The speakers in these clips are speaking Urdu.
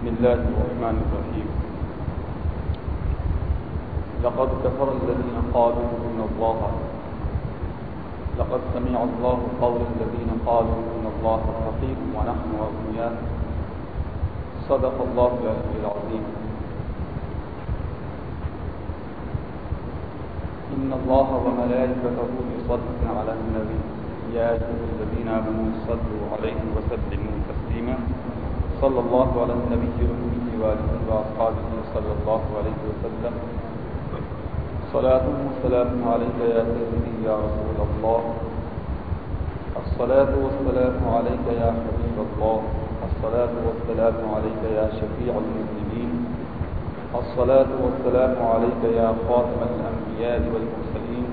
بسم الله الرحمن الرحيم. لقد كفر الذين قالوا إن الله لقد سمع الله قول الذين قالوا إن الله فقير ونحن أغنياء. صدق الله العلي العظيم. إن الله وملائكته يصلون على النبي. يا أيها الذين آمنوا صلوا عليه وسلموا تسليما. صلى الله على النبي الأمي وآله وأصحابه صلى الله عليه وسلم. صلاة وسلام عليك يا سيدي يا رسول الله. الصلاة والسلام عليك يا حبيب الله. الصلاة والسلام عليك يا شفيع المسلمين الصلاة والسلام عليك يا خاتم الأنبياء والمرسلين.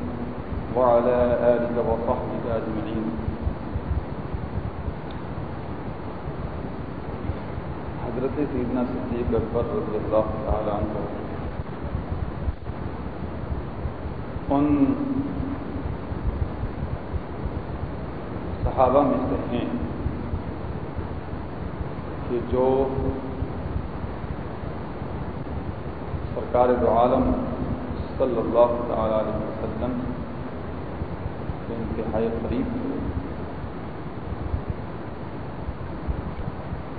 وعلى آلك وصحبك أجمعين. حضرت سیدنا صدیق اکبر رضی اللہ تعالیٰ عنہ۔ ان صحابہ میں سے ہیں کہ جو سرکار دو عالم صلی اللہ تعالیٰ علیہ وسلم کے انتہائی قریب تھے۔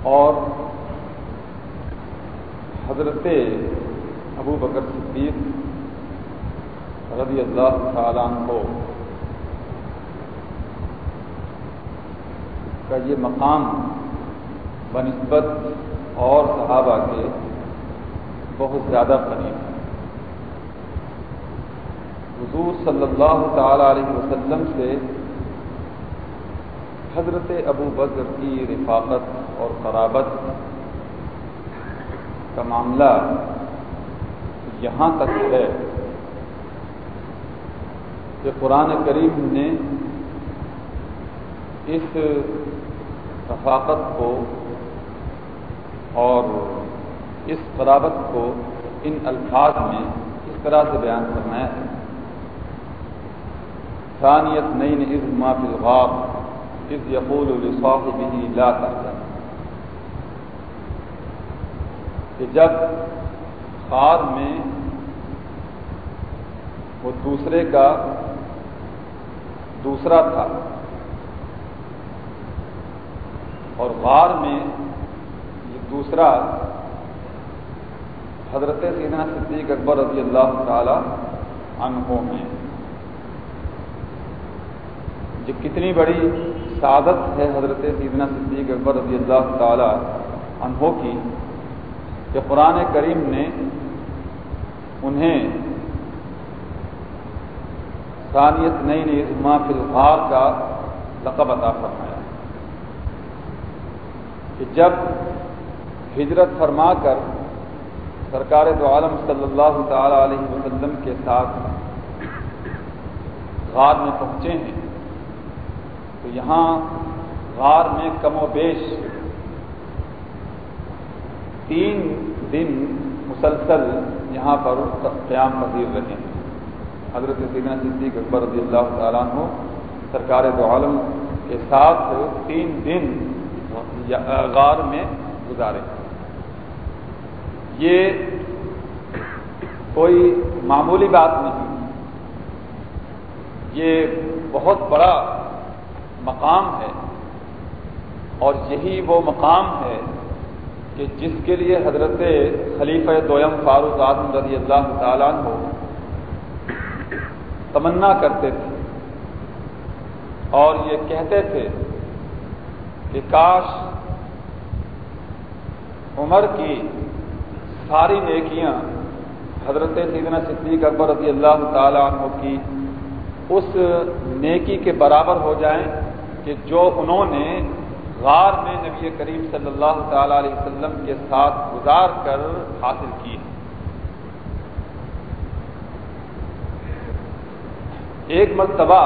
اور حضرت ابو بکر صدیق رضی اللہ تعالیٰ عنہ کا یہ مقام بنسبت اور صحابہ کے بہت زیادہ قریب ہے۔ حضور صلی اللہ تعالی علیہ وسلم سے حضرت ابو بکر کی رفاقت اور قرابت کا معاملہ یہاں تک ہے کہ قرآن کریم نے اس رفاقت کو اور اس قرابت کو ان الفاظ میں اس طرح سے بیان کرنا ہے۔ ثانیت نئی نے از معاف الغاب از یقول الصاف بھی لا کر کہ جب خار میں وہ دوسرے کا دوسرا تھا اور غار میں یہ دوسرا حضرت سیدنا صدیق اکبر رضی اللہ تعالی عنہ میں یہ کتنی بڑی سعادت ہے حضرت سیدنا صدیق اکبر رضی اللہ تعالی عنہ کی۔ کہ قرآن کریم نے انہیں ثانیت نئی نئی عظما فی الغار کا لقب عطا فرمایا۔ کہ جب ہجرت فرما کر سرکار دو عالم صلی اللہ تعالی علیہ وسلم کے ساتھ غار میں پہنچے ہیں، تو یہاں غار میں کم و بیش تین دن مسلسل یہاں پر قیام پذیر رہے ہیں۔ حضرت سیدنا صدیق اکبر رضی اللہ تعالیٰ عنہ سرکار دو عالم کے ساتھ تین دن غار میں گزارے۔ یہ کوئی معمولی بات نہیں۔ یہ بہت بڑا مقام ہے اور یہی وہ مقام ہے کہ جس کے لیے حضرت خلیفہ دویم فاروق اعظم رضی اللہ تعالیٰ عنہ تمنا کرتے تھے اور یہ کہتے تھے کہ کاش عمر کی ساری نیکیاں حضرت سیدنا صدیق اکبر رضی اللہ تعالیٰ عنہ کی اس نیکی کے برابر ہو جائیں کہ جو انہوں نے غار میں نبی کریم صلی اللہ تعالی علیہ وسلم کے ساتھ گزار کر حاصل کی ایک مرتبہ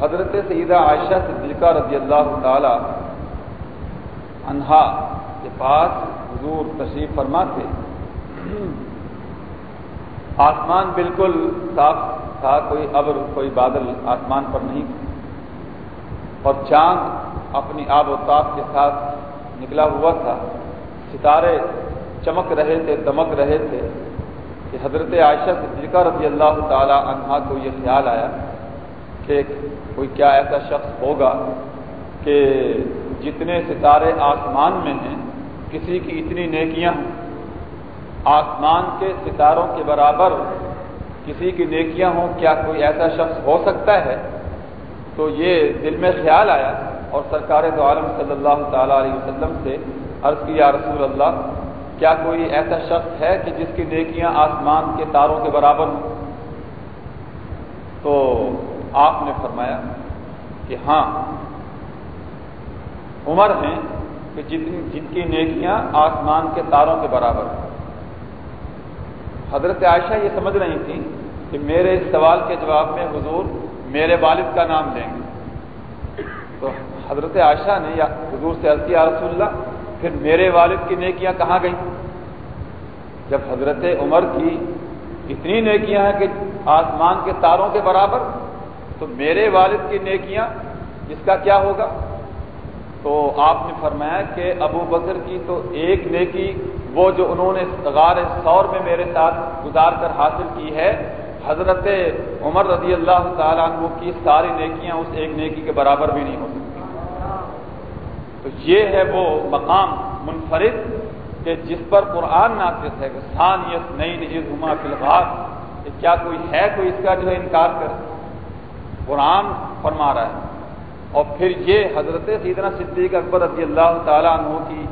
حضرت سیدہ عائشہ صدیقہ رضی اللہ تعالی انہا کے پاس حضور تشریف فرما تھے آسمان بالکل صاف تھا، کوئی ابر، کوئی بادل آسمان پر نہیں اور چاند اپنی آب و تاب کے ساتھ نکلا ہوا تھا۔ ستارے چمک رہے تھے، دمک رہے تھے کہ حضرت عائشہ صدیقہ رضی اللہ تعالی عنہا کو یہ خیال آیا کہ کوئی کیا ایسا شخص ہوگا کہ جتنے ستارے آسمان میں ہیں، کسی کی اتنی نیکیاں آسمان کے ستاروں کے برابر کسی کی نیکیاں ہوں، کیا کوئی ایسا شخص ہو سکتا ہے تو یہ دل میں خیال آیا اور سرکار دو عالم صلی اللہ تعالیٰ علیہ وسلم سے عرض کیا رسول اللہ، کیا کوئی ایسا شخص ہے کہ جس کی نیکیاں آسمان کے تاروں کے برابر ہوں؟ تو آپ نے فرمایا کہ ہاں عمر ہیں کہ جتنی جن کی نیکیاں آسمان کے تاروں کے برابر ہیں حضرت عائشہ یہ سمجھ رہی تھی کہ میرے اس سوال کے جواب میں حضور میرے والد کا نام لیں گے۔ تو حضرت عائشہ نے یا حضور سے عرضی رسول اللہ، پھر میرے والد کی نیکیاں کہاں گئیں؟ جب حضرت عمر کی اتنی نیکیاں ہیں کہ آسمان کے تاروں کے برابر، تو میرے والد کی نیکیاں اس کا کیا ہوگا؟ تو آپ نے فرمایا کہ ابو بکر کی تو ایک نیکی وہ جو انہوں نے غار سور میں میرے ساتھ گزار کر حاصل کی ہے حضرت عمر رضی اللہ تعالیٰ عنہ کی ساری نیکیاں اس ایک نیکی کے برابر بھی نہیں ہو سکتی۔ تو یہ ہے وہ مقام منفرد کہ جس پر قرآن ناطف ہے کہ ثانیت نئی نئی گھما فی الحال کیا کوئی ہے کوئی اس کا جو ہے انکار کر قرآن فرما رہا ہے۔ اور پھر یہ حضرت سیدنا صدیق اکبر رضی اللہ تعالیٰ عنہ کی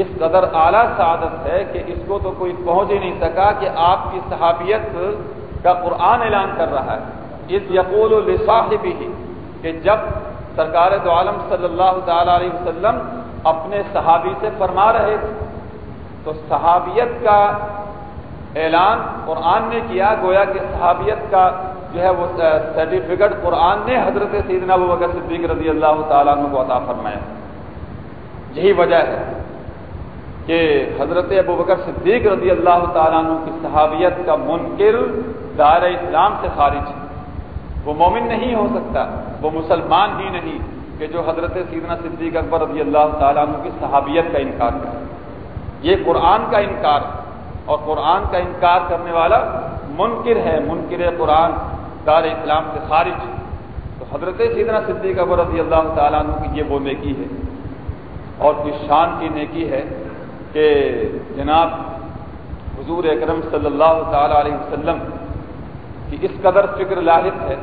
اس قدر اعلیٰ سعادت ہے کہ اس کو تو کوئی پہنچ ہی نہیں سکا کہ آپ کی صحابیت کا قرآن اعلان کر رہا ہے۔ اس یقول الصاحب ہی کہ جب سرکار دو عالم صلی اللہ تعالی علیہ وسلم اپنے صحابی سے فرما رہے تھے، تو صحابیت کا اعلان قرآن نے کیا۔ گویا کہ صحابیت کا جو ہے وہ سرٹیفکیٹ قرآن نے حضرت سیدنا ابو بکر صدیق رضی اللہ تعالیٰ عنہ کو عطا فرمایا۔ یہی وجہ ہے کہ حضرت ابو بکر صدیق رضی اللہ تعالیٰ عنہ کی صحابیت کا منکر دائر اسلام سے خارج ہے وہ مومن نہیں ہو سکتا، وہ مسلمان ہی نہیں کہ جو حضرت سیدنا صدیق اکبر رضی اللہ تعالیٰ عنہ کی صحابیت کا انکار کرے۔ یہ قرآن کا انکار اور قرآن کا انکار کرنے والا منکر ہے، منکر قرآن دار اسلام سے خارج تو حضرت سیدنا صدیق اکبر رضی اللہ تعالیٰ عنہ کی یہ وہ نیکی ہے۔ اور اس شان کی نیکی ہے کہ جناب حضور اکرم صلی اللہ تعالیٰ علیہ وسلم کی اس قدر فکر لاحق ہے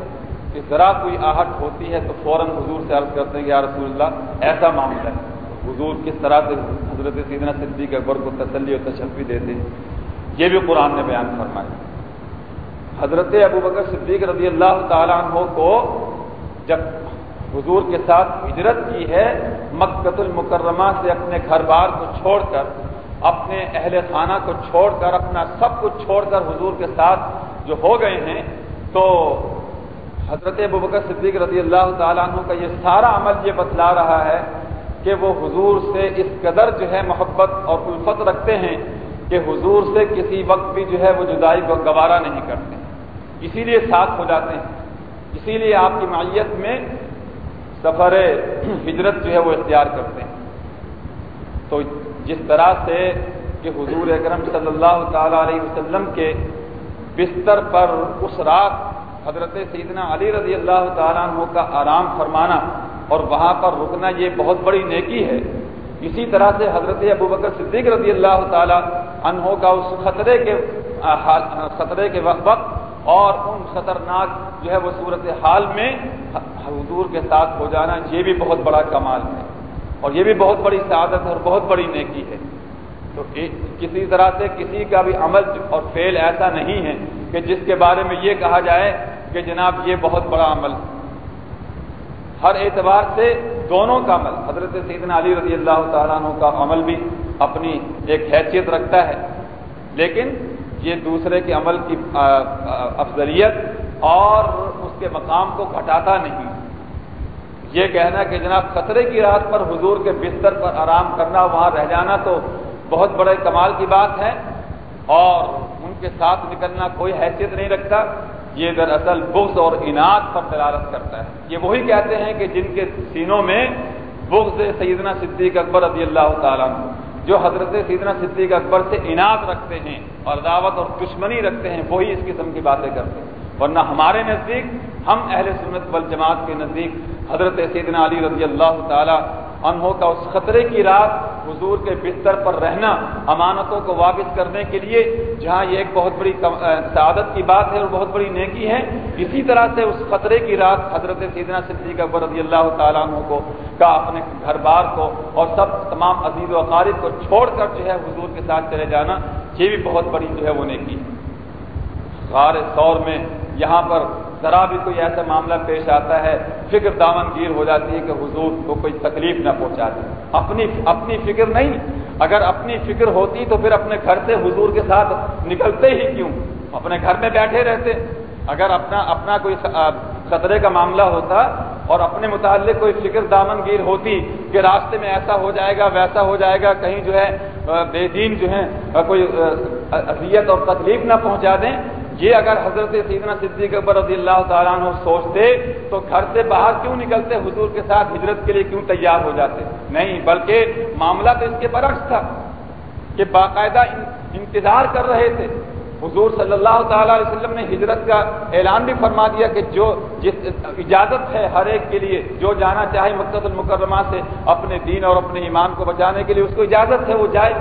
کہ ذرا کوئی آہٹ ہوتی ہے تو فوراً حضور سے عرض کرتے ہیں کہ یا رسول اللہ، ایسا معاملہ ہے۔ حضور کس طرح سے حضرت سیدنا صدیق اکبر کو تسلی اور تشفی دیتے ہیں، یہ بھی قرآن نے بیان فرمایا۔ حضرت ابو بکر صدیق رضی اللہ تعالیٰ عنہ کو جب حضور کے ساتھ ہجرت کی ہے مکت المکرمہ سے اپنے گھر بار کو چھوڑ کر، اپنے اہل خانہ کو چھوڑ کر، اپنا سب کچھ چھوڑ کر حضور کے ساتھ جو ہو گئے ہیں، تو حضرت ابو بکر صدیق رضی اللہ تعالیٰ عنہ کا یہ سارا عمل یہ بتلا رہا ہے کہ وہ حضور سے اس قدر جو ہے محبت اور الفت رکھتے ہیں کہ حضور سے کسی وقت بھی جو ہے وہ جدائی کو گوارا نہیں کرتے۔ اسی لیے ساتھ ہو جاتے ہیں۔ اسی لیے آپ کی معیت میں سفر ہجرت جو ہے وہ اختیار کرتے ہیں۔ تو جس طرح سے کہ حضور اکرم صلی اللہ تعالی علیہ وسلم کے بستر پر اس رات حضرت سیدنا علی رضی اللہ تعالیٰ عنہ کا آرام فرمانا اور وہاں پر رکنا یہ بہت بڑی نیکی ہے۔ اسی طرح سے حضرت ابو بکر صدیق رضی اللہ تعالیٰ عنہ کا اس خطرے کے خطرے کے وقت اور ان خطرناک جو ہے وہ صورت حال میں حضور کے ساتھ ہو جانا یہ بھی بہت بڑا کمال ہے اور یہ بھی بہت بڑی سعادت اور بہت بڑی نیکی ہے۔ تو کسی طرح سے کسی کا بھی عمل اور فیل ایسا نہیں ہے کہ جس کے بارے میں یہ کہا جائے کہ جناب یہ بہت بڑا عمل ہر اعتبار سے دونوں کا عمل، حضرت سیدنا علی رضی اللہ تعالیٰ عنہ کا عمل بھی اپنی ایک حیثیت رکھتا ہے۔ لیکن یہ دوسرے کے عمل کی افضلیت اور اس کے مقام کو گھٹاتا نہیں۔ یہ کہنا کہ جناب خطرے کی رات پر حضور کے بستر پر آرام کرنا، وہاں رہ جانا تو بہت بڑے کمال کی بات ہے اور ان کے ساتھ نکلنا کوئی حیثیت نہیں رکھتا، یہ دراصل بغض اور انعد پر دلالت کرتا ہے۔ یہ وہی کہتے ہیں کہ جن کے سینوں میں بغض سیدنا صدیق اکبر رضی اللہ تعالیٰ عنہ، جو حضرت سیدنا صدیق اکبر سے انعد رکھتے ہیں اور دعوت اور دشمنی رکھتے ہیں، وہی اس قسم کی باتیں کرتے ہیں۔ ورنہ ہمارے نزدیک، ہم اہل سنت والجماعت کے نزدیک حضرت سیدنا علی رضی اللہ تعالیٰ انہوں کا اس خطرے کی رات حضور کے بستر پر رہنا، امانتوں کو واپس کرنے کے لیے، جہاں یہ ایک بہت بڑی سعادت کی بات ہے اور بہت بڑی نیکی ہے، اسی طرح سے اس خطرے کی رات حضرت سیدنا صدیق اکبر رضی اللہ تعالیٰ عنہ کو، کا اپنے گھر بار کو اور سب تمام عزیز و اقارب کو چھوڑ کر جو ہے حضور کے ساتھ چلے جانا، یہ بھی بہت بڑی جو ہے وہ نیکی غار سور میں یہاں پر ذرا بھی کوئی ایسا معاملہ پیش آتا ہے، فکر دامن گیر ہو جاتی ہے کہ حضور کو کوئی تکلیف نہ پہنچا دے۔ اپنی اپنی فکر نہیں۔ اگر اپنی فکر ہوتی تو پھر اپنے گھر سے حضور کے ساتھ نکلتے ہی کیوں؟ اپنے گھر میں بیٹھے رہتے۔ اگر اپنا اپنا کوئی خطرے کا معاملہ ہوتا اور اپنے متعلق کوئی فکر دامن گیر ہوتی کہ راستے میں ایسا ہو جائے گا، ویسا ہو جائے گا، کہیں جو ہے بے دین جو ہے کوئی اذیت اور تکلیف نہ پہنچا دیں یہ اگر حضرت سیدنا صدیق اکبر رضی اللہ تعالیٰ عنہ سوچتے تو گھر سے باہر کیوں نکلتے؟ حضور کے ساتھ ہجرت کے لیے کیوں تیار ہو جاتے؟ نہیں، بلکہ معاملہ تو اس کے برعکس تھا کہ باقاعدہ انتظار کر رہے تھے۔ حضور صلی اللہ تعالیٰ علیہ وسلم نے ہجرت کا اعلان بھی فرما دیا کہ جو جس اجازت ہے ہر ایک کے لیے، جو جانا چاہے مقصد المکرمہ سے، اپنے دین اور اپنے ایمان کو بچانے کے لیے اس کو اجازت ہے، وہ جائے۔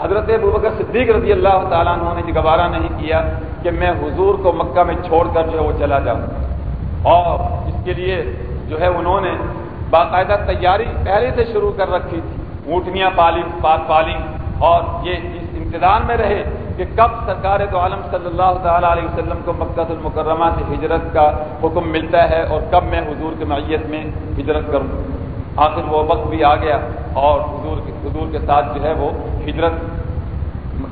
حضرت ابوبکر صدیق رضی اللہ تعالیٰ عنہ نے جی گوارا نہیں کیا کہ میں حضور کو مکہ میں چھوڑ کر جو ہے وہ چلا جاؤں۔ اور اس کے لیے جو ہے انہوں نے باقاعدہ تیاری پہلے سے شروع کر رکھی تھی۔ اونٹنیاں پالی پات پالی اور یہ اس انتظام میں رہے کہ کب سرکار تو عالم صلی اللہ تعالیٰ علیہ وسلم کو مکہ المکرمہ سے ہجرت کا حکم ملتا ہے اور کب میں حضور کے معیت میں ہجرت کروں۔ آخر وہ وقت بھی آ گیا اور حضور کے حضور کے ساتھ جو ہے وہ ہجرت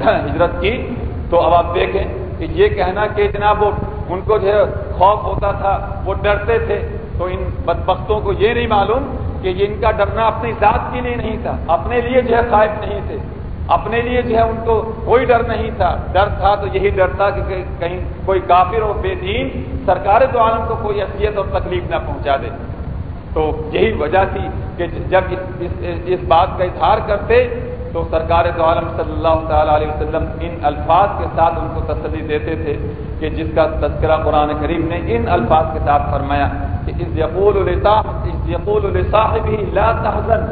ہجرت کی۔ تو اب آپ دیکھیں کہ یہ کہنا کہ جناب وہ ان کو جو ہے خوف ہوتا تھا وہ ڈرتے تھے۔ تو ان بدبختوں کو یہ نہیں معلوم کہ ان کا ڈرنا اپنی ذات کے لیے نہیں تھا اپنے لیے جو ہے خائف نہیں تھے۔ اپنے لیے جو ہے ان کو کوئی ڈر نہیں تھا۔ ڈر تھا تو یہی ڈر تھا کہ کہیں کوئی کافر اور بے دین سرکار تو عالم کو کوئی اذیت اور تکلیف نہ پہنچا دے۔ تو یہی وجہ تھی کہ جب اس اس, اس بات کا اظہار کرتے تو سرکار تو عالم صلی اللہ تعالیٰ علیہ وسلم ان الفاظ کے ساتھ ان کو تسلی دیتے تھے کہ جس کا تذکرہ قرآن کریم نے ان الفاظ کے ساتھ فرمایا کہ اس یقول اس یقول صاحب لا تحزن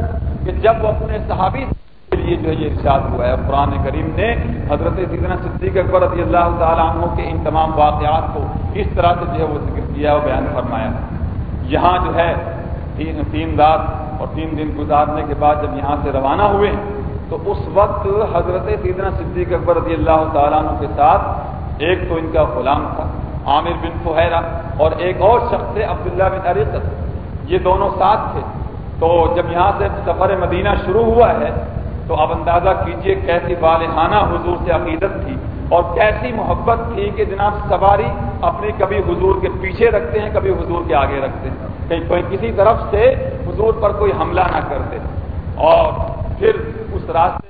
کہ جب وہ اپنے صحابی کے لیے جو ہے یہ ارشاد ہوا ہے قرآن کریم نے حضرت سیدنا صدیق اکبر رضی اللہ تعالیٰ عنہ کے ان تمام واقعات کو اس طرح سے جو ہے وہ ذکر کیا اور بیان فرمایا۔ یہاں جو ہے تین رات اور تین دن گزارنے کے بعد جب یہاں سے روانہ ہوئے تو اس وقت حضرت سیدنا صدیق اکبر رضی اللہ تعالیٰ عنہ کے ساتھ ایک تو ان کا غلام تھا، عامر بن فہیرہ اور ایک اور شخص تھے، عبداللہ بن عریقت یہ دونوں ساتھ تھے۔ تو جب یہاں سے سفر مدینہ شروع ہوا ہے، تو اب اندازہ کیجیے کیسی والحانہ حضور سے عقیدت تھی اور کیسی محبت تھی کہ جناب سواری اپنی کبھی حضور کے پیچھے رکھتے ہیں، کبھی حضور کے آگے رکھتے ہیں۔ کہیں کوئی کسی طرف سے حضور پر کوئی حملہ نہ کرتے اور پھر اس راستے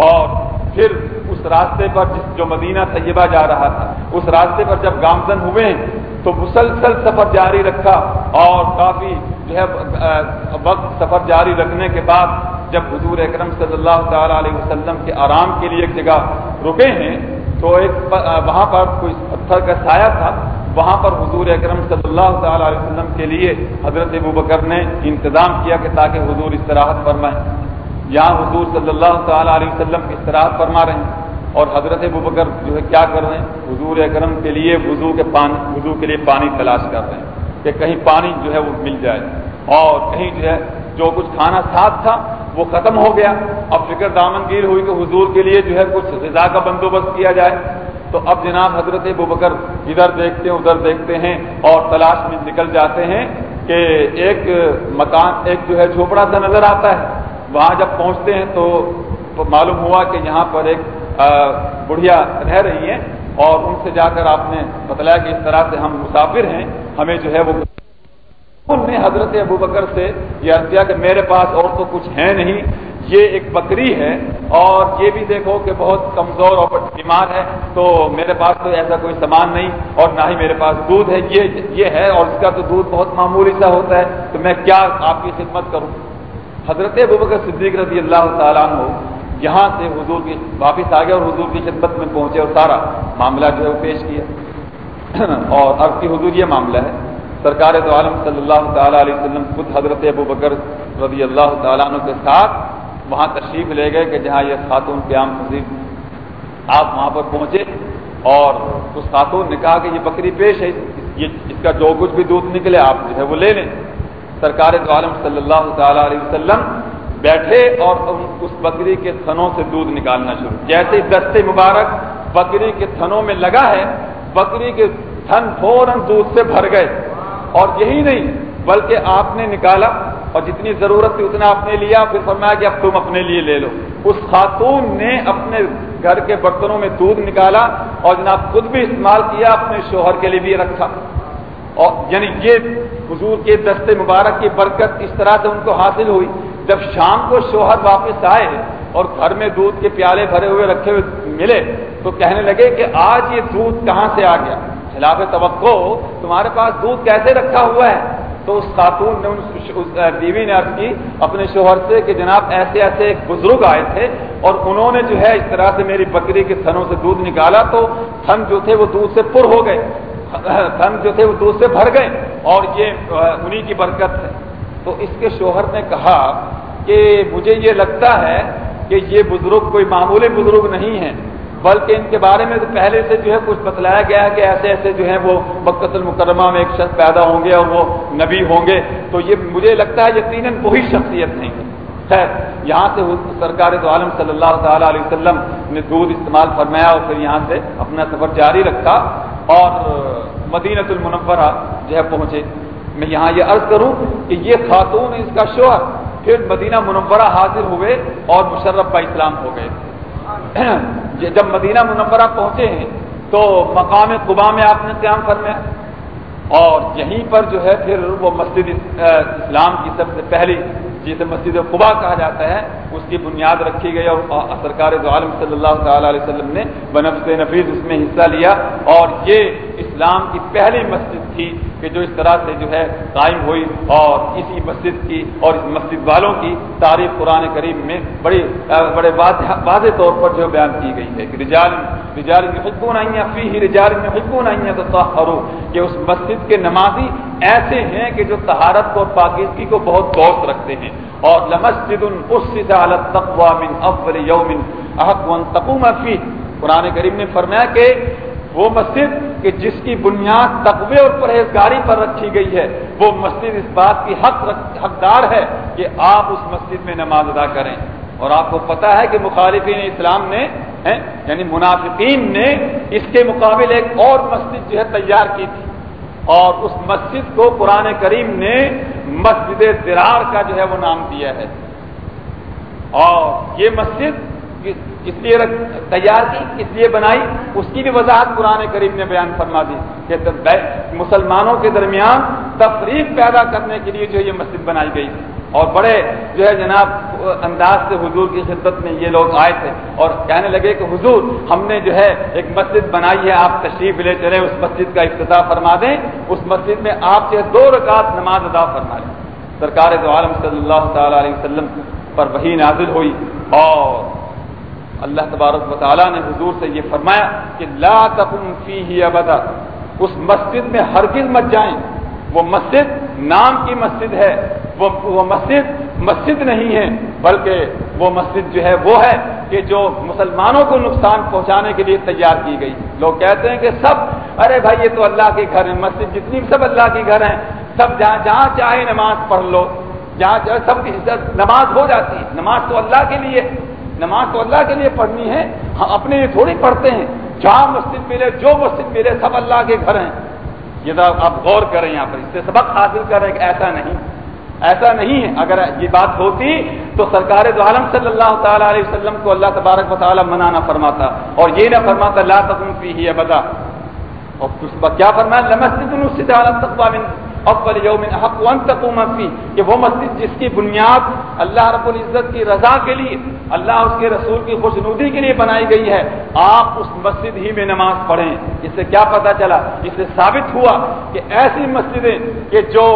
اور پھر اس راستے پر جس جو مدینہ طیبہ جا رہا تھا، اس راستے پر جب گامزن ہوئے، تو مسلسل سفر جاری رکھا۔ اور کافی جو ہے، وقت سفر جاری رکھنے کے بعد جب حضور اکرم صلی اللہ تعالی علیہ وسلم کے آرام کے لیے ایک جگہ رکے ہیں، تو ایک وہاں پر کوئی پتھر کا سایہ تھا۔ وہاں پر حضور اکرم صلی اللہ تعالی علیہ وسلم کے لیے حضرت ابو بکر نے انتظام کیا کہ تاکہ حضور استراحت فرمائیں یہاں حضور صلی اللہ تعالی علیہ وسلم استراحت فرما رہے ہیں اور حضرت ابو بکر جو ہے کیا کر رہے ہیں؟ حضور اکرم کے لیے وضو کے پانی وضو کے لیے پانی تلاش کر رہے ہیں کہ کہیں پانی جو ہے وہ مل جائے۔ اور کہیں جو ہے جو کچھ کھانا ساتھ تھا وہ ختم ہو گیا۔ اب فکر دامن گیر ہوئی کہ حضور کے لیے جو ہے کچھ غذا کا بندوبست کیا جائے۔ تو اب جناب حضرت ابو بکر ادھر دیکھتے ہیں، ادھر دیکھتے ہیں اور تلاش میں نکل جاتے ہیں کہ ایک مکان، ایک جو ہے جھوپڑا سا نظر آتا ہے۔ وہاں جب پہنچتے ہیں تو معلوم ہوا کہ یہاں پر ایک بڑھیا رہ رہی ہیں اور ان سے جا کر آپ نے بتلایا کہ اس طرح سے ہم مسافر ہیں، ہمیں جو ہے وہ نے حضرت ابو بکر سے یہ کیا کہ میرے پاس اور تو کچھ ہے نہیں یہ ایک بکری ہے اور یہ بھی دیکھو کہ بہت کمزور اور بیمار ہے، تو میرے پاس تو ایسا کوئی سامان نہیں اور نہ ہی میرے پاس دودھ ہے۔ یہ یہ ہے اور اس کا تو دودھ بہت معمولی سا ہوتا ہے، تو میں کیا آپ کی خدمت کروں؟ حضرت ابوبکر صدیق رضی اللہ تعالیٰ عنہ یہاں سے حضور کی واپس آ گئے اور حضور کی خدمت میں پہنچے اور سارا معاملہ جو ہے وہ پیش کیا۔ اور اب کی حضور، یہ معاملہ ہے۔ سرکار تو عالم صلی اللہ تعالیٰ علیہ وسلم، خود حضرت ابو بکر رضی اللہ تعالیٰ عنہ کے ساتھ وہاں تشریف لے گئے کہ جہاں یہ خاتون قیام پذیر آپ وہاں پر پہنچے اور اس خاتون نے کہا کہ یہ بکری پیش ہے، یہ اس کا جو کچھ بھی دودھ نکلے آپ جو ہے وہ لے لیں۔ سرکار تو عالم صلی اللہ تعالیٰ علیہ وسلم بیٹھے اور اس بکری کے تھنوں سے دودھ نکالنا شروع۔ جیسے دستے مبارک بکری کے تھنوں میں لگا ہے، بکری کے تھن فوراً دودھ سے بھر گئے۔ اور یہی نہیں، بلکہ آپ نے نکالا اور جتنی ضرورت تھی اتنا آپ نے لیا پھر فرمایا کہ اب تم اپنے لیے لے لو۔ اس خاتون نے اپنے گھر کے برتنوں میں دودھ نکالا اور جناب خود بھی استعمال کیا، اپنے شوہر کے لیے بھی رکھا۔ اور یعنی یہ حضور کے دستے مبارک کی برکت اس طرح سے ان کو حاصل ہوئی۔ جب شام کو شوہر واپس آئے اور گھر میں دودھ کے پیالے بھرے ہوئے رکھے ہوئے ملے تو کہنے لگے کہ آج یہ دودھ کہاں سے آ گیا؟ خلاف توقع، تمہارے پاس دودھ کیسے رکھا ہوا ہے؟ تو اس خاتون نے اس بیوی نے عرض کی اپنے شوہر سے کہ جناب ایسے ایسے ایک بزرگ آئے تھے اور انہوں نے جو ہے اس طرح سے میری بکری کے تھنوں سے دودھ نکالا تو تھن جو تھے وہ دودھ سے پر ہو گئے، تھن جو تھے وہ دودھ سے بھر گئے اور یہ انہیں کی برکت ہے۔ تو اس کے شوہر نے کہا کہ مجھے یہ لگتا ہے کہ یہ بزرگ کوئی معمولی بزرگ نہیں ہے۔ بلکہ ان کے بارے میں تو پہلے سے جو ہے کچھ بتلایا گیا ہے کہ ایسے ایسے جو ہے وہ مقت المکرمہ میں ایک شخص پیدا ہوں گے اور وہ نبی ہوں گے۔ تو یہ مجھے لگتا ہے یقیناً وہی شخصیت نہیں ہے خیر، یہاں سے سرکار تو عالم صلی اللہ تعالیٰ علیہ وسلم نے دودھ استعمال فرمایا اور پھر یہاں سے اپنا سفر جاری رکھا اور مدینت المنورہ جو ہے پہنچے۔ میں یہاں یہ عرض کروں کہ یہ خاتون اس کا شوہر پھر مدینہ منورہ حاضر ہوئے اور مشرف کا اسلام ہو گئے۔ جب مدینہ منورہ پہنچے ہیں، تو مقام قبا میں آپ نے قیام فرمایا۔ اور یہیں پر جو ہے پھر وہ مسجد اسلام کی سب سے پہلی جسے مسجد قبا کہا جاتا ہے، اس کی بنیاد رکھی گئی اور سرکار دو عالم صلی اللہ تعالی علیہ وسلم نے بنفس نفیس اس میں حصہ لیا۔ اور یہ اسلام کی پہلی مسجد تھی کہ جو اس طرح سے جو ہے قائم ہوئی اور اسی مسجد کی اور اس مسجد والوں کی تاریخ قرآن کریم میں بڑی، بڑے واضح طور پر جو بیان کی گئی ہے کہ رجال رجال میں حکم آئی ہیں فی ہی رجال میں حکم آئی ہیں تو کہ اس مسجد کے نمازی ایسے ہیں کہ جو تہارت کو اور پاکیزگی کو بہت دوست رکھتے ہیں۔ اور لمسجد من اول یوم احق تقوم فی قرآن کریم نے فرمایا کہ وہ مسجد کہ جس کی بنیاد تقوی اور پرہیزگاری پر رکھی گئی ہے، وہ مسجد اس بات کی حق حقدار ہے کہ آپ اس مسجد میں نماز ادا کریں۔ اور آپ کو پتا ہے کہ مخالفین اسلام نے یعنی منافقین نے اس کے مقابل ایک اور مسجد جو ہے تیار کی تھی۔ اور اس مسجد کو قرآن کریم نے مسجد درار کا جو ہے وہ نام دیا ہے۔ اور یہ مسجد کس لیے تیار کی، کس لیے بنائی؟ اس کی بھی وضاحت قرآن کریم نے بیان فرما دی کہ مسلمانوں کے درمیان تفریح پیدا کرنے کے لیے جو یہ مسجد بنائی گئی۔ اور بڑے جو ہے جناب، انداز سے حضور کی خدمت میں یہ لوگ آئے تھے اور کہنے لگے کہ حضور، ہم نے جو ہے ایک مسجد بنائی ہے، آپ تشریف لے چلے اس مسجد کا افتتاح فرما دیں۔ اس مسجد میں آپ جو دو رکعت نماز ادا فرما لیں۔ سرکار دو عالم صلی اللہ تعالی علیہ وسلم پر وہی نازل ہوئی اور اللہ تبارک و تعالیٰ نے حضور سے یہ فرمایا کہ لا تقم فی ابدا، اس مسجد میں ہرگز مت جائیں۔ وہ مسجد نام کی مسجد ہے، وہ وہ مسجد مسجد نہیں ہے، بلکہ وہ مسجد جو ہے وہ ہے کہ جو مسلمانوں کو نقصان پہنچانے کے لیے تیار کی گئی۔ لوگ کہتے ہیں کہ سب، ارے بھائی یہ تو اللہ کے گھر ہیں، مسجد جتنی سب اللہ کے گھر ہیں، سب جہاں جہاں چاہے نماز پڑھ لو، جہاں چاہے سب کی نماز ہو جاتی ہے نماز تو اللہ کے لیے۔ نماز تو اللہ کے لیے پڑھنی ہے، ہم اپنے لیے تھوڑی پڑھتے ہیں۔ جہاں مسجد ملے، جو مسجد ملے، سب اللہ کے گھر ہیں۔ یہ تو آپ غور کریں یہاں پر، اس سے سبق حاصل کریں کہ ایسا نہیں۔ ایسا نہیں ہے۔ اگر یہ بات ہوتی تو سرکار دو عالم صلی اللہ تعالیٰ علیہ وسلم کو اللہ تبارک و تعالیٰ منع نہ فرماتا۔ اور یہ نہ فرماتا اللہ تقم فی ہی بدا اور کیا فرمایا؟ مسجد عالم تقوا اول یوم حق ون تقومفی کہ وہ مسجد جس کی بنیاد اللہ رب العزت کی رضا کے لیے، اللہ اس کے رسول کی خوشنودی کے لیے بنائی گئی ہے، آپ اس مسجد ہی میں نماز پڑھیں۔ اس سے کیا پتا چلا؟ اس سے ثابت ہوا کہ ایسی مسجدیں کہ جو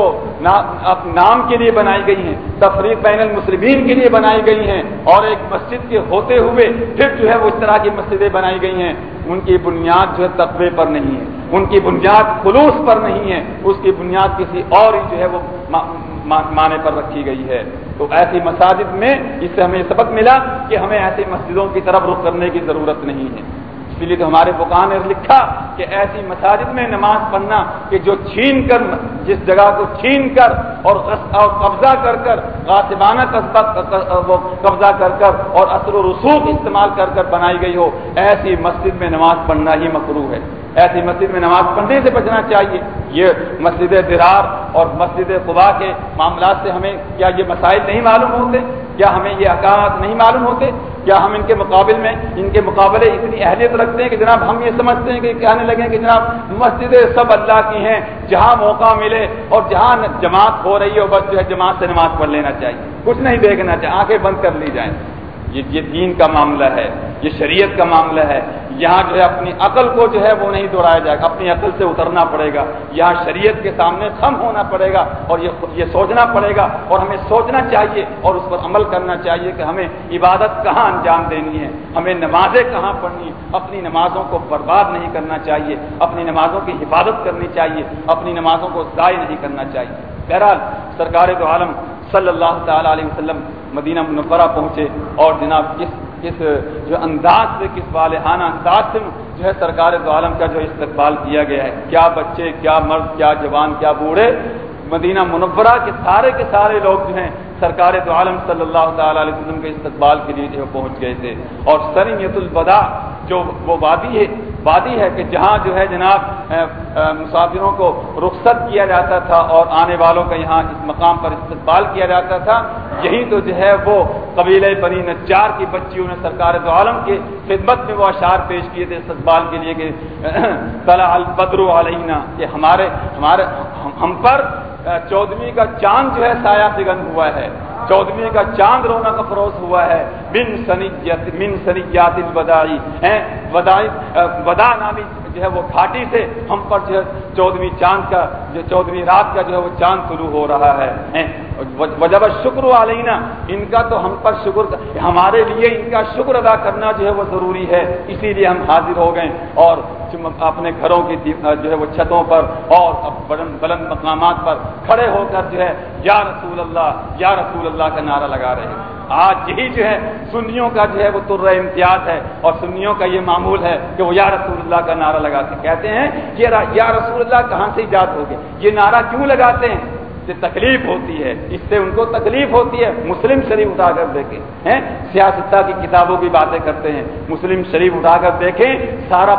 نام کے لیے بنائی گئی ہیں تفریح بین المسلمین کے لیے بنائی گئی ہیں، اور ایک مسجد کے ہوتے ہوئے پھر جو ہے وہ اس طرح کی مسجدیں بنائی گئی ہیں۔ ان کی بنیاد جو ہے تقوی پر نہیں ہے۔ ان کی بنیاد خلوص پر نہیں ہے، اس کی بنیاد کسی اور ہی جو ہے وہ معنی پر رکھی گئی ہے۔ تو ایسی مساجد میں اس سے ہمیں سبق ملا کہ ہمیں ایسی مسجدوں کی طرف رخ کرنے کی ضرورت نہیں ہے۔ اسی لیے تو ہمارے بکان نے لکھا کہ ایسی مساجد میں نماز پڑھنا کہ جو چھین کر، جس جگہ کو چھین کر اور قبضہ کر کر غاسبانہ قبضہ کر کر اور اثر و رسوخ استعمال کر کر بنائی گئی ہو، ایسی مسجد میں نماز پڑھنا ہی مکرو ہے۔ ایسی مسجد میں نماز پڑھنے سے بچنا چاہیے۔ یہ مسجد درار اور مسجد قبا کے معاملات سے ہمیں کیا یہ مسائل نہیں معلوم ہوتے؟ کیا ہمیں یہ احکامات نہیں معلوم ہوتے؟ کیا ہم ان کے مقابل میں ان کے مقابلے اتنی اہلیت رکھتے ہیں کہ جناب ہم یہ سمجھتے ہیں کہ کہنے لگے کہ جناب مسجدیں سب اللہ کی ہیں، جہاں موقع ملے اور جہاں جماعت ہو رہی ہو بس جو ہے جماعت سے نماز پڑھ لینا چاہیے۔ کچھ نہیں دیکھنا چاہیے، آنکھیں بند کر لی جائیں۔ یہ دین کا معاملہ ہے، یہ شریعت کا معاملہ ہے۔ یہاں جو ہے اپنی عقل کو جو ہے وہ نہیں دوہرایا جائے گا، اپنی عقل سے اترنا پڑے گا۔ یہاں شریعت کے سامنے خم ہونا پڑے گا اور یہ سوچنا پڑے گا اور ہمیں سوچنا چاہیے اور اس پر عمل کرنا چاہیے کہ ہمیں عبادت کہاں انجام دینی ہے، ہمیں نمازیں کہاں پڑھنی اپنی نمازوں کو برباد نہیں کرنا چاہیے، اپنی نمازوں کی حفاظت کرنی چاہیے، اپنی نمازوں کو ضائع نہیں کرنا چاہیے۔ بہرحال سرکار دو عالم صلی اللہ تعالی علیہ وسلم مدینہ منورہ پہنچے اور جناب کس کس جو انداز سے کس والانہ انداز سے جو ہے سرکار دو عالم کا جو استقبال کیا گیا ہے۔ کیا بچے، کیا مرد، کیا جوان، کیا بوڑھے؟ مدینہ منورہ کے سارے کے سارے لوگ جو ہیں سرکار دو عالم صلی اللہ تعالی علیہ وسلم کے استقبال کے لیے جو پہنچ گئے تھے اور سرینت البدا جو وہ وادی ہے وادی ہے کہ جہاں جو ہے جناب مسافروں کو رخصت کیا جاتا تھا اور آنے والوں کا یہاں اس مقام پر استقبال کیا جاتا تھا، یہی تو جو ہے وہ قبیلہ بنی نجار کی بچیوں نے سرکار دو عالم کے خدمت میں وہ اشعار پیش کیے تھے استقبال کے لیے کہ طلع البدر علینا، کہ ہمارے ہمارے، ہم پر چودھویں کا چاند جو ہے سایہ فگن ہوا ہے۔ چودھویں کا چاند رونا کا فروز ہوا ہے۔ من سنیت من سنیات الوداعی ودائی ودا نامی جو ہے وہ گھاٹی سے ہم پر جو ہے چودہویں چاند کا جو چودہویں رات کا جو ہے وہ چاند شروع ہو رہا ہے۔ وجب شکر علینا۔ ان کا تو ہم پر شکر ہمارے لیے ان کا شکر ادا کرنا جو ہے وہ ضروری ہے۔ اسی لیے ہم حاضر ہو گئے۔ اور اپنے گھروں کی جو ہے وہ چھتوں پر اور بلند بلند مقامات پر کھڑے ہو کر جو ہے، یا رسول اللہ، یا رسول اللہ کا نعرہ لگا رہے ہیں۔ آج یہی جو ہے، سنیوں کا جو ہے وہ تر امتیاز ہے اور سنیوں کا یہ معمول ہے کہ وہ یا رسول اللہ کا نعرہ لگاتے کہتے ہیں کہ یا رسول اللہ کہاں سے ایجاد ہو گئے؟ یہ نعرہ کیوں لگاتے ہیں؟ سے تکلیف ہوتی ہے، اس سے ان کو تکلیف ہوتی ہے۔ مسلم شریف اٹھا کر دیکھیں، ہیں؟ سیاستہ کی کتابوں کی باتیں کرتے ہیں۔ مسلم شریف اٹھا کر دیکھیں، سارا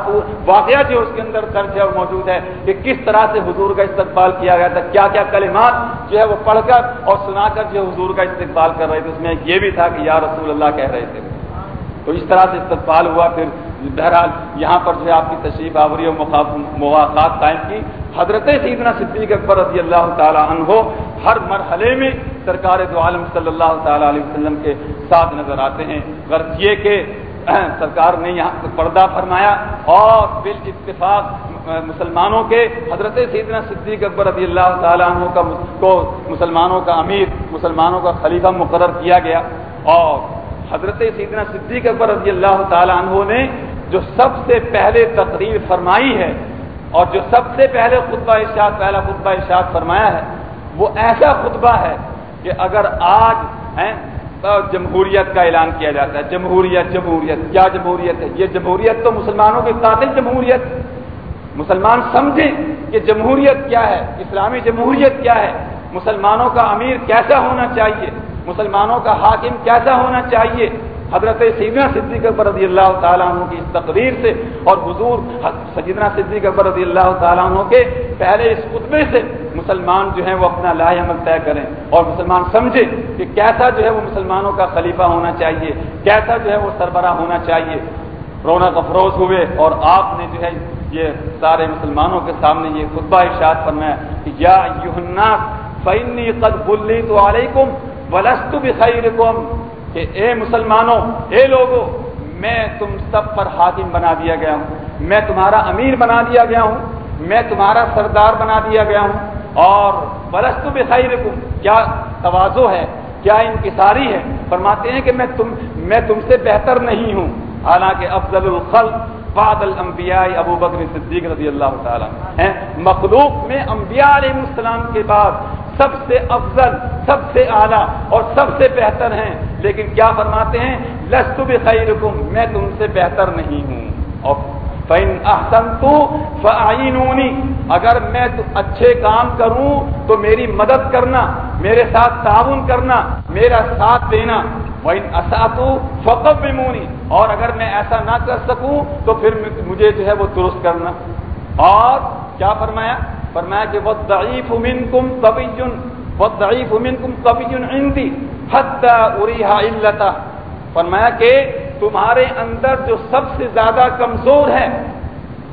واقعہ جو اس کے اندر درج ہے اور موجود ہے کہ کس طرح سے حضور کا استقبال کیا گیا تھا کیا کیا کلمات جو ہے وہ پڑھ کر اور سنا کر جو حضور کا استقبال کر رہے تھے، اس میں یہ بھی تھا کہ یا رسول اللہ کہہ رہے تھے۔ تو اس طرح سے استقبال ہوا، پھر بہرحال یہاں پر جو ہے آپ کی تشریف آوری اور مواقع قائم کی۔ حضرت سیدنا صدیق اکبر رضی اللہ تعالیٰ عنہ ہر مرحلے میں سرکار دو عالم صلی اللہ تعالیٰ علیہ وسلم کے ساتھ نظر آتے ہیں۔ غرض یہ کہ سرکار نے یہاں پردہ فرمایا اور بال اتفاق مسلمانوں کے حضرت سیدنا صدیق اکبر رضی اللہ تعالیٰ عنہ کا کو مسلمانوں کا امیر، مسلمانوں کا خلیفہ مقرر کیا گیا اور حضرت سیدنا صدیق اکبر رضی اللہ تعالیٰ عنہ نے جو سب سے پہلے تقریر فرمائی ہے اور جو سب سے پہلے خطبہ ارشاد، پہلا خطبہ ارشاد فرمایا ہے، وہ ایسا خطبہ ہے کہ اگر آج جمہوریت کا اعلان کیا جاتا ہے، جمہوریت جمہوریت، کیا جمہوریت ہے؟ یہ جمہوریت تو مسلمانوں کی قاتل جمہوریت۔ مسلمان سمجھیں کہ جمہوریت کیا ہے، اسلامی جمہوریت کیا ہے، مسلمانوں کا امیر کیسا ہونا چاہیے، مسلمانوں کا حاکم کیسا ہونا چاہیے حضرت سیدنا صدیق اکبر رضی اللہ تعالیٰ عنہ کی اس تقریر سے اور حضور سیدنا صدیق اکبر رضی اللہ تعالیٰ عنہ کے پہلے اس خطبے سے مسلمان جو ہیں وہ اپنا لاہ عمل طے کریں اور مسلمان سمجھیں کہ کیسا جو ہے وہ مسلمانوں کا خلیفہ ہونا چاہیے، کیسا جو ہے وہ سربراہ ہونا چاہیے۔ رونق افروز ہوئے اور آپ نے جو ہے یہ سارے مسلمانوں کے سامنے یہ خطبہ ارشاد فرمایا کہ یا یوحناس فینی قد بلی تو علیکم ولست بخیرکم۔ کہ اے مسلمانوں، اے لوگوں، میں تم سب پر حاکم بنا دیا گیا ہوں۔ میں تمہارا امیر بنا دیا گیا ہوں۔ میں تمہارا سردار بنا دیا گیا ہوں۔ اور ولست بخیرکم، کیا توازو ہے؟ کیا انکساری ہے؟ فرماتے ہیں کہ میں تم میں تم سے بہتر نہیں ہوں۔ حالانکہ افضل الخلق بعد الانبیاء ابو بکر صدیق رضی اللہ تعالیٰ ہیں۔ مخلوق میں انبیاء علیہ السلام کے بعد سب سے افضل، سب سے اعلیٰ اور سب سے بہتر ہیں۔ لیکن کیا فرماتے ہیں؟ لست بخیرکم، میں تم سے بہتر نہیں ہوں۔ اور فَإِنْ أَحْسَنْتُ فَأَعِينُونِ اگر میں تو اچھے کام کروں تو میری مدد کرنا، میرے ساتھ تعاون کرنا، میرا ساتھ دینا۔ وَإِنْ أَسَعْتُ فَقَبِّمُونِ اور اگر میں ایسا نہ کر سکوں تو پھر مجھے جو ہے وہ درست کرنا۔ اور کیا فرمایا؟ فرمایا کہ وَالضَّعِيفُ مِنْكُمْ قَبِيٌّ وَالضَّعِيفُ مِنْكُمْ قَبِيٌّ عِنْدِي، حَتَّى أُرِيهَا إِلَّتَهْ۔ فرمایا کہ تمہارے اندر جو سب سے زیادہ کمزور ہے،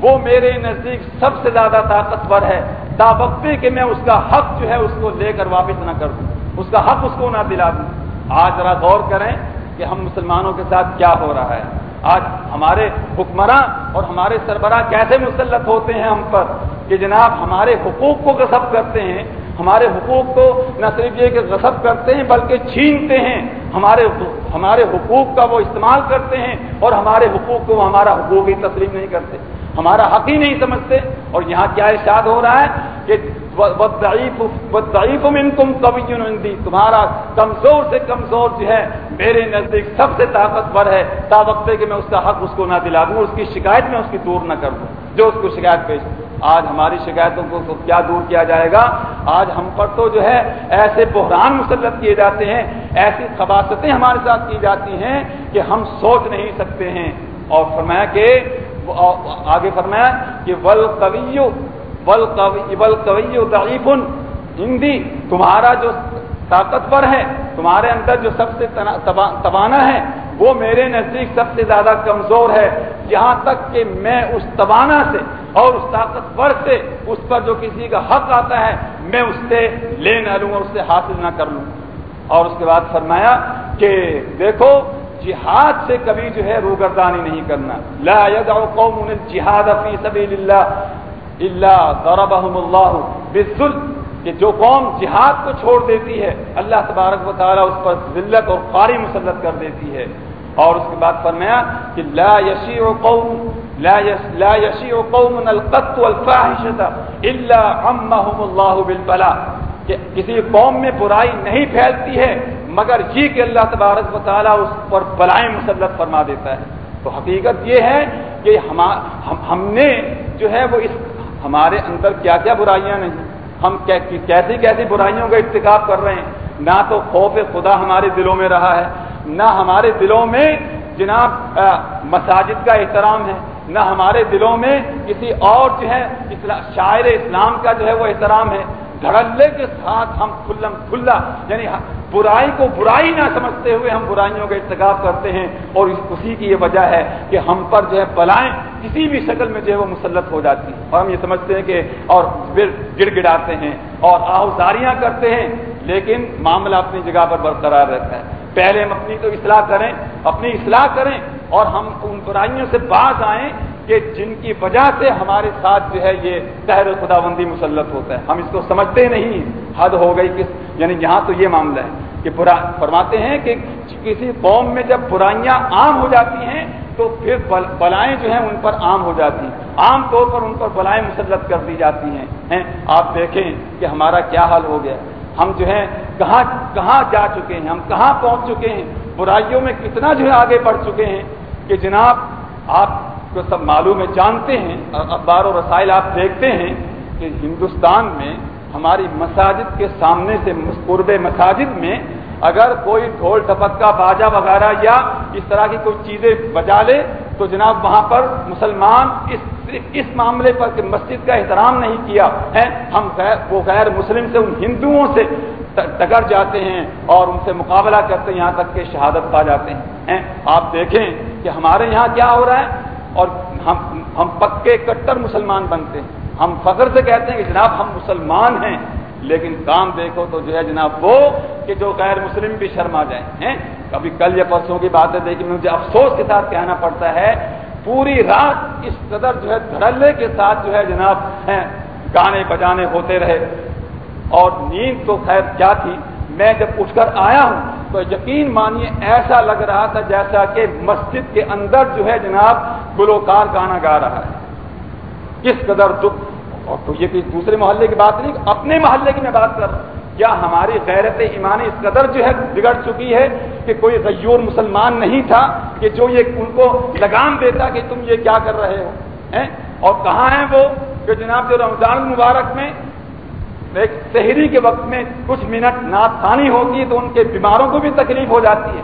وہ میرے نزدیک سب سے زیادہ طاقتور ہے۔ تابقتے کہ میں اس کا حق جو ہے اس کو لے کر واپس نہ کر دوں۔ اس کا حق اس کو نہ دلا دوں۔ آج ذرا غور کریں کہ ہم مسلمانوں کے ساتھ کیا ہو رہا ہے۔ آج ہمارے حکمراں اور ہمارے سربراہ کیسے مسلط ہوتے ہیں ہم پر؟ کہ جناب ہمارے حقوق کو غصب کرتے ہیں، ہمارے حقوق کو نہ صرف یہ کہ غصب کرتے ہیں بلکہ چھینتے ہیں۔ ہمارے ہمارے حقوق کا وہ استعمال کرتے ہیں اور ہمارے حقوق کو ہمارا حقوق ہی تسلیم نہیں کرتے۔ ہمارا حق ہی نہیں سمجھتے۔ اور یہاں کیا ارشاد ہو رہا ہے کہ ضعیف من تم کبھی تمہارا کمزور سے کمزور جو ہے میرے نزدیک سب سے طاقتور ہے۔ تا وقت کہ میں اس کا حق اس کو نہ دلا دوں اس کی شکایت میں اس کی دور نہ کر دوں، جو اس کو شکایت پیش آج ہماری شکایتوں کو کیا دور کیا جائے گا؟ آج ہم پر تو جو ہے ایسے بحران مسلط کیے جاتے ہیں، ایسی خباستیں ہمارے ساتھ کی جاتی ہیں کہ ہم سوچ نہیں سکتے ہیں۔ اور فرمایا کہ آگے فرمایا کہ ول کویو ول ول کویو ضعیف ہندی تمہارا جو طاقتور ہے، تمہارے اندر جو سب سے توانا ہے، وہ میرے نزدیک سب سے زیادہ کمزور ہے۔ یہاں تک کہ میں اس توانا سے اور اس طاقتور سے اس پر جو کسی کا حق آتا ہے، میں اس سے لے نہ لوں اور اس سے حاصل نہ کر لوں۔ اور اس کے بعد فرمایا کہ دیکھو، جہاد سے کبھی جو ہے روگردانی نہیں کرنا۔ لا يدعو قوم الجہاد فی سبیل اللہ الا ضربهم اللہ بالذل۔ کہ جو قوم جہاد کو چھوڑ دیتی ہے، اللہ تبارک و تعالیٰ اس پر ذلت اور قاری مسلط کر دیتی ہے۔ اور اس کے بعد فرمایا کہ لا يشيع قوم لا لا يشيع قوم القط والفاحشه الا عمهم الله بالبلاء. کہ کسی قوم میں برائی نہیں پھیلتی ہے، مگر یہ کہ اللہ تبارک و تعالیٰ اس پر بلائیں مسلط فرما دیتا ہے۔ تو حقیقت یہ ہے کہ ہم ہم نے جو ہے وہ اس ہمارے اندر کیا کیا برائیاں نہیں، ہم کیسی کیسی برائیوں کا ارتکاب کر رہے ہیں۔ نہ تو خوف خدا ہمارے دلوں میں رہا ہے، نہ ہمارے دلوں میں جناب مساجد کا احترام ہے۔ نہ ہمارے دلوں میں کسی اور جو ہے شاعر اسلام کا جو ہے وہ احترام ہے۔ دھڑلے کے ساتھ ہم کھلم کھلا یعنی برائی کو برائی نہ سمجھتے ہوئے ہم برائیوں کا ارتکاب کرتے ہیں۔ اور اسی کی یہ وجہ ہے کہ ہم پر جو ہے بلائیں کسی بھی شکل میں جو ہے وہ مسلط ہو جاتی ہیں۔ اور ہم یہ سمجھتے ہیں کہ اور پھر گڑ گڑاتے ہیں اور آہوزاریاں کرتے ہیں، لیکن معاملہ اپنی جگہ پر برقرار رہتا ہے۔ پہلے ہم اپنی تو اصلاح کریں، اپنی اصلاح کریں اور ہم ان برائیوں سے باز آئیں کہ جن کی وجہ سے ہمارے ساتھ جو ہے یہ تحر خدا بندی مسلط ہوتا ہے۔ ہم اس کو سمجھتے نہیں۔ حد ہو گئی کس یعنی یہاں تو یہ معاملہ ہے کہ برا فرماتے ہیں کہ کسی قوم میں جب برائیاں عام ہو جاتی ہیں تو پھر بلائیں جو ہیں ان پر عام ہو جاتی ہیں۔ عام طور پر ان پر بلائیں مسلط کر دی جاتی ہیں۔ آپ دیکھیں کہ ہمارا کیا حال ہو گیا۔ ہم جو ہے کہاں کہاں جا چکے ہیں؟ ہم کہاں پہنچ چکے ہیں؟ برائیوں میں کتنا جو ہے آگے بڑھ چکے ہیں؟ کہ جناب، آپ کو سب معلوم ہے جانتے ہیں، اخبار و رسائل آپ دیکھتے ہیں کہ ہندوستان میں ہماری مساجد کے سامنے سے قرب مساجد میں اگر کوئی ڈھول ٹپک کا باجا وغیرہ یا اس طرح کی کوئی چیزیں بجا لے، تو جناب وہاں پر مسلمان اس اس معاملے پر کہ مسجد کا احترام نہیں کیا ہے۔ ہم غیر، وہ غیر مسلم سے، ان ہندوؤں سے ٹکر جاتے ہیں اور ان سے مقابلہ کرتے ہیں، یہاں تک کہ شہادت پا جاتے ہیں؟ آپ دیکھیں کہ ہمارے یہاں کیا ہو رہا ہے اور ہم ہم پکے کٹر مسلمان بنتے ہیں۔ ہم فخر سے کہتے ہیں کہ جناب ہم مسلمان ہیں، لیکن کام دیکھو تو جو ہے جناب وہ کہ جو غیر مسلم بھی شرما جائیں، ہیں؟ کبھی کل یا پرسوں کی باتیں دیکھی مجھے افسوس کے ساتھ کہنا پڑتا ہے، پوری رات اس قدر جو ہے دھڑلے کے ساتھ جو ہے جناب گانے بجانے ہوتے رہے۔ اور نیند تو خیر کیا تھی؟ میں جب اٹھ کر آیا ہوں تو یقین مانیے ایسا لگ رہا تھا جیسا کہ مسجد کے اندر جو ہے جناب گلوکار گانا گا رہا ہے۔ کس قدر دکھ۔ اور تو یہ کسی دوسرے محلے کی بات نہیں، اپنے محلے کی میں بات کر رہا ہوں۔ کیا ہماری غیرت ایمانی اس قدر جو ہے بگڑ چکی ہے کہ کوئی غیور مسلمان نہیں تھا کہ جو یہ ان کو لگام دیتا کہ تم یہ کیا کر رہے ہو؟ اور کہاں ہیں وہ؟ کہ جناب جو رمضان مبارک میں ایک شہری کے وقت میں کچھ منٹ ناپانی ہوتی ہے تو ان کے بیماروں کو بھی تکلیف ہو جاتی ہے۔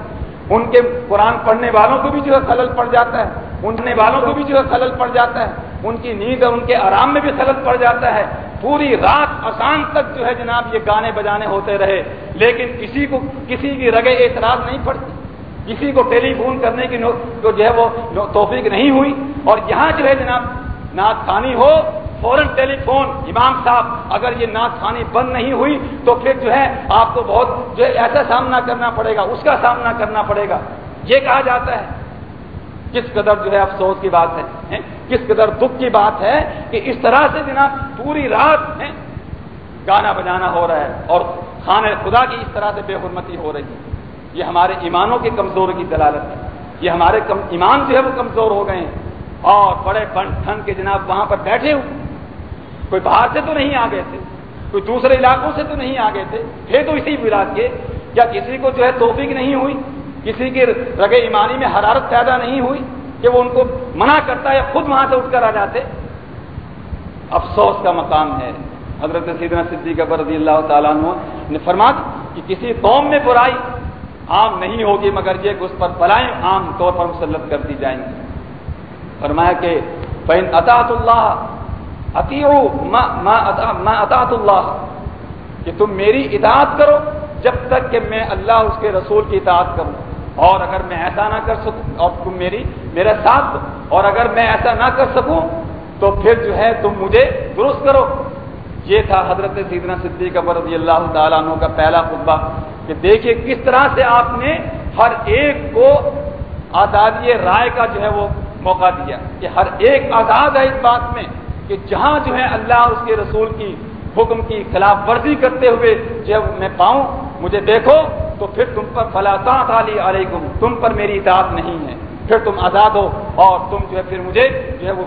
ان کے قرآن پڑھنے والوں کو بھی جو ہے خلل پڑ جاتا ہے۔ اننے والوں کو بھی جو ہے خلل پڑ جاتا ہے۔ ان کی نیند اور ان کے آرام میں بھی خلل پڑ جاتا ہے۔ پوری رات آسان تک جو ہے جناب یہ گانے بجانے ہوتے رہے۔ لیکن کسی کو کسی کی رگے اعتراض نہیں پڑتی۔ کسی کو ٹیلی فون کرنے کی جو ہے وہ توفیق نہیں ہوئی۔ اور یہاں جو ہے جناب نعت خانی ہو فوراً ٹیلی فون امام صاحب، اگر یہ نعت خانی بند نہیں ہوئی تو پھر جو ہے آپ کو بہت جو ہے ایسا سامنا کرنا پڑے گا، اس کا سامنا کرنا پڑے گا۔ یہ کہا جاتا ہے۔ کس قدر جو ہے افسوس کی بات ہے کس قدر دکھ کی بات ہے کہ اس طرح سے جناب پوری رات گانا بجانا ہو رہا ہے اور خانہ خدا کی اس طرح سے بے حرمتی ہو رہی ہے۔ یہ ہمارے ایمانوں کے کمزور کی دلالت ہے۔ یہ ہمارے ایمان جو ہے وہ کمزور ہو گئے ہیں۔ اور بڑے بن ٹھن کے جناب وہاں پر بیٹھے ہوئے کوئی باہر سے تو نہیں آ گئے تھے، کوئی دوسرے علاقوں سے تو نہیں آ گئے تھے۔ تھے تو اسی ولاد کے۔ یا کسی کو جو ہے توفیق نہیں ہوئی، کسی کی رگ ایمانی میں حرارت پیدا نہیں ہوئی کہ وہ ان کو منع کرتا ہے خود وہاں سے اٹھ کر آ جاتے۔ افسوس کا مقام ہے۔ حضرت سیدنا صدیقہ رضی اللہ تعالیٰ عنہ نے فرما کہ کسی قوم میں برائی عام نہیں ہوگی، مگر یہ کہ اس پر بلائیں عام طور پر مسلط کر دی جائیں گی۔ فرمایا کہ بین اطاط اللہ عطی اطاط اللہ، کہ تم میری اطاعت کرو جب تک کہ میں اللہ اس کے رسول کی اطاعت کروں۔ اور اگر میں ایسا نہ کر سکوں اور تم میری میرا ساتھ دو اور اگر میں ایسا نہ کر سکوں، تو پھر جو ہے تم مجھے درست کرو۔ یہ تھا حضرت سیدنا صدیق رضی اللہ تعالیٰ عنہ کا پہلا خطبہ، کہ دیکھیے کس طرح سے آپ نے ہر ایک کو آزادی رائے کا جو ہے وہ موقع دیا، کہ ہر ایک آزاد ہے اس بات میں۔ کہ جہاں جو ہے اللہ اس کے رسول کی حکم کی خلاف ورزی کرتے ہوئے جب میں پاؤں، مجھے دیکھو، تو پھر تم پر فلاطات علی علیکم، تم پر میری اطاعت نہیں ہے۔ پھر تم آزاد ہو اور تم جو ہے پھر مجھے جو ہے وہ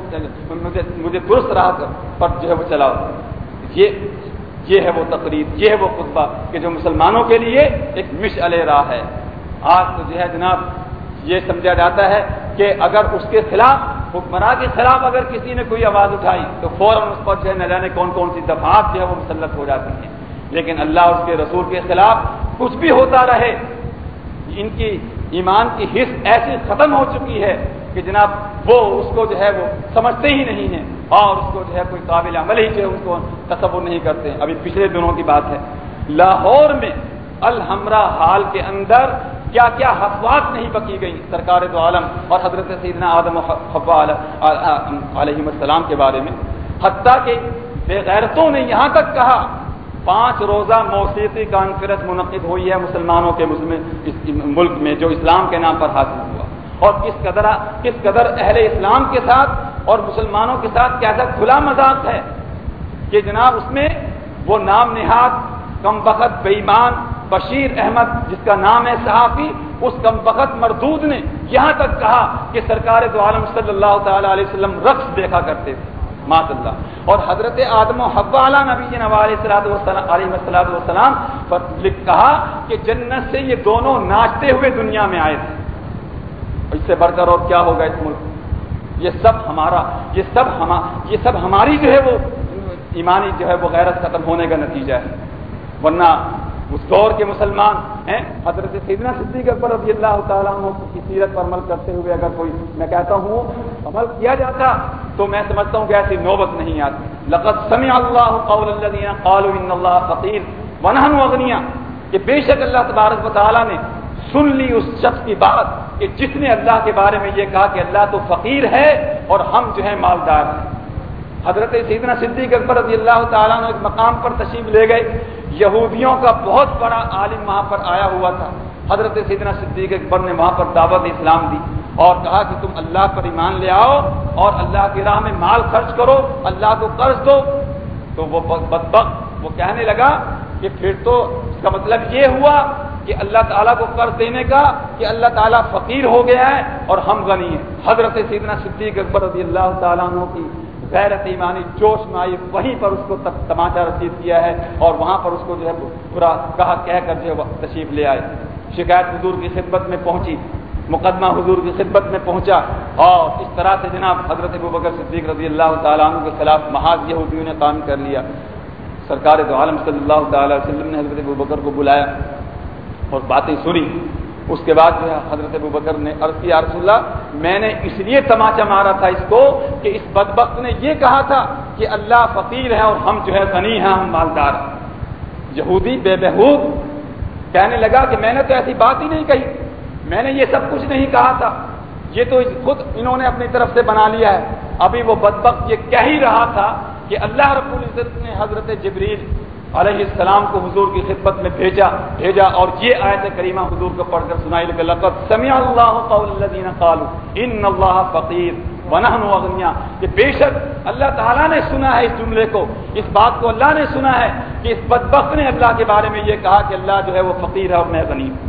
مجھے مجھے درست راہ پر جو ہے وہ چلاؤ۔ یہ یہ ہے وہ تقریب یہ ہے وہ خطبہ کہ جو مسلمانوں کے لیے ایک مش علیہ راہ ہے۔ آج تو جو ہے جناب یہ سمجھا جاتا ہے کہ اگر اس کے خلاف حکمراں کے خلاف اگر کسی نے کوئی آواز اٹھائی تو فوراً اس پر جو ہے نہ جانے کون کون سی دفعات جو ہے وہ مسلط ہو جاتی ہیں۔ لیکن اللہ اس کے رسول کے خلاف کچھ بھی ہوتا رہے، ان کی ایمان کی حص ایسی ختم ہو چکی ہے کہ جناب وہ اس کو جو ہے وہ سمجھتے ہی نہیں ہیں اور اس کو جو ہے کوئی قابل عمل ہی جو ہے اس کو تصور نہیں کرتے ابھی پچھلے دنوں کی بات ہے۔ لاہور میں الحمرہ حال کے اندر کیا کیا حفوات نہیں پکی گئی سرکار دو عالم اور حضرت سیدنا آدم علیہ السلام کے بارے میں۔ حتیٰ کہ بے غیرتوں نے یہاں تک کہا، پانچ روزہ موسیقی کانفرنس منعقد ہوئی ہے مسلمانوں کے ملک میں جو اسلام کے نام پر حاصل ہوا۔ اور کس قدر کس قدر اہل اسلام کے ساتھ اور مسلمانوں کے ساتھ کیسا کھلا مذاق ہے کہ جناب اس میں وہ نام نہاد، کم بخت بےمان بشیر احمد، جس کا نام ہے صحافی، اس کم بخت مردود نے یہاں تک کہا کہ سرکار دو عالم صلی اللہ تعالی علیہ وسلم رقص دیکھا کرتے تھے۔ مات اللہ اور حضرت آدم و حبا علیہ نبی علیہ وسلام وسلام پر کہا کہ جنت سے یہ دونوں ناچتے ہوئے دنیا میں آئے تھے۔ اس سے بڑھ کر اور کیا ہوگا اس ملک؟ یہ سب ہمارا، یہ سب ہما، یہ سب ہماری جو ہے وہ ایمانی جو ہے وہ غیرت ختم ہونے کا نتیجہ ہے۔ ورنہ اس دور کے مسلمان ہیں؟ حضرت سیدنا صدیق اکبر رضی اللہ تعالیٰ عنہ کی سیرت پر عمل کرتے ہوئے اگر کوئی میں کہتا ہوں، عمل کیا جاتا؟ تو میں سمجھتا ہوں کہ ایسی نوبت نہیں آتی۔ لقد سمع اللہ قول الذین قالوا ان اللہ فقیر ونحن اغنیا کہ بے شک اللہ تبارک و تعالیٰ نے سن لی اس شخص کی بات کہ جس نے اللہ کے بارے میں یہ کہا کہ اللہ تو فقیر ہے اور ہم جو ہے مالدار ہیں۔ حضرت سیدنا صدیق اکبر رضی اللہ تعالیٰ نے ایک مقام پر تشریف لے گئے۔ یہودیوں کا بہت بڑا عالم وہاں پر آیا ہوا تھا۔ حضرت سیدنا صدیق اکبر نے وہاں پر دعوت اسلام دی اور کہا کہ تم اللہ پر ایمان لے آؤ اور اللہ کی راہ میں مال خرچ کرو، اللہ کو قرض دو۔ تو وہ بدبخت وہ کہنے لگا کہ پھر تو اس کا مطلب یہ ہوا کہ اللہ تعالیٰ کو قرض دینے کا کہ اللہ تعالیٰ فقیر ہو گیا ہے اور ہم غنی ہیں۔ حضرت سیدنا صدیق اکبر رضی اللہ تعالیٰ عنہ کی غیرت ایمانی جوش میں آئی، وہیں پر اس کو تماچا رسید کیا ہے اور وہاں پر اس کو جو ہے پورا کہا کہہ کر جو ہے تشریف لے آئے۔ شکایت حضور کی خدمت میں پہنچی، مقدمہ حضور کی خدمت میں پہنچا اور اس طرح سے جناب حضرت ابو بکر صدیق رضی اللہ تعالیٰ عنہ کے خلاف محاذ یہودیوں نے کام کر لیا۔ سرکار دو عالم صلی اللہ تعالیٰ وسلم نے حضرت ابو بکر کو بلایا اور باتیں سنی اس کے بعد جو ہے حضرت ابو بکر نے عرض کیا رسول اللہ، میں نے اس لیے تماچا مارا تھا اس کو کہ اس بدبخت نے یہ کہا تھا کہ اللہ فقیر ہے اور ہم جو ہے غنی ہیں، ہم مالدار ہیں. یہودی بے بہود کہنے لگا کہ میں نے تو ایسی بات ہی نہیں کہی، میں نے یہ سب کچھ نہیں کہا تھا، یہ تو خود انہوں نے اپنی طرف سے بنا لیا ہے۔ ابھی وہ بدبخت یہ کہہ ہی رہا تھا کہ اللہ رب العزت نے حضرت جبریل علیہ السلام کو حضور کی خدمت میں بھیجا بھیجا اور یہ آیت کریمہ حضور کو پڑھ کر سنائی لگا، لقد سمع اللہ قول الذين قالوا، ان اللہ فقیر، ونحن اغنیا کہ بے شک اللہ تعالیٰ نے سنا ہے اس جملے کو، اس بات کو اللہ نے سنا ہے کہ اس بدبخت نے اللہ کے بارے میں یہ کہا کہ اللہ جو ہے وہ فقیر ہے اور میں غنی ہوں۔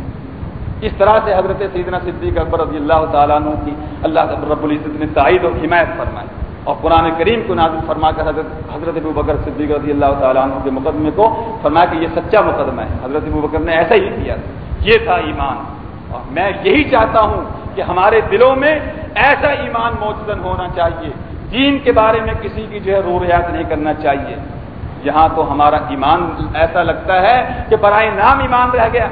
اس طرح سے حضرت سیدنا صدیق اکبر رضی اللہ تعالیٰ عنہ کی اللہ رب العزت نے تائید اور حمایت فرمائی۔ اور قرآن کریم کو نازل فرما کر حضرت حضرت ابو بکر صدیق رضی اللہ تعالیٰ عنہ کے مقدمے کو فرمایا کہ یہ سچا مقدمہ ہے۔ حضرت ابو بکر نے ایسا ہی کیا۔ یہ تھا ایمان۔ اور میں یہی چاہتا ہوں کہ ہمارے دلوں میں ایسا ایمان موجودن ہونا چاہیے۔ دین کے بارے میں کسی کی جو ہے رو ریات نہیں کرنا چاہیے۔ یہاں تو ہمارا ایمان ایسا لگتا ہے کہ برائے نام ایمان رہ گیا۔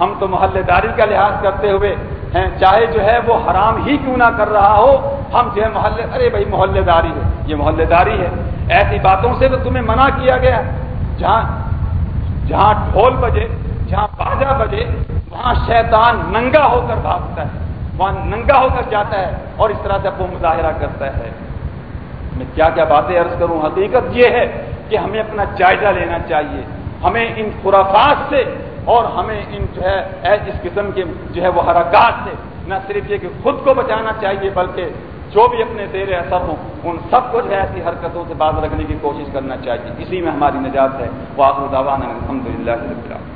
ہم تو محلے داری کا لحاظ کرتے ہوئے چاہے جو ہے وہ حرام ہی کیوں نہ کر رہا ہو، ہم جو ہے محلے، ارے بھائی محلے داری ہے، یہ محلے داری ہے۔ ایسی باتوں سے تو تمہیں منع کیا گیا۔ جہاں جہاں ڈھول بجے، جہاں باجا بجے، وہاں شیطان ننگا ہو کر بھاگتا ہے۔ وہاں ننگا ہو کر جاتا ہے اور اس طرح سے اپنا مظاہرہ کرتا ہے۔ میں کیا کیا باتیں عرض کروں؟ حقیقت یہ ہے کہ ہمیں اپنا جائزہ لینا چاہیے۔ ہمیں ان خرافات سے اور ہمیں ان جو ہے اس قسم کے جو ہے، وہ حرکات سے نہ صرف یہ کہ خود کو بچانا چاہیے، بلکہ جو بھی اپنے زیر اثر ہوں، ان سب کو جو ہے ایسی حرکتوں سے باز رکھنے کی کوشش کرنا چاہیے۔ اسی میں ہماری نجات ہے۔ وہ آپ الحمد للہ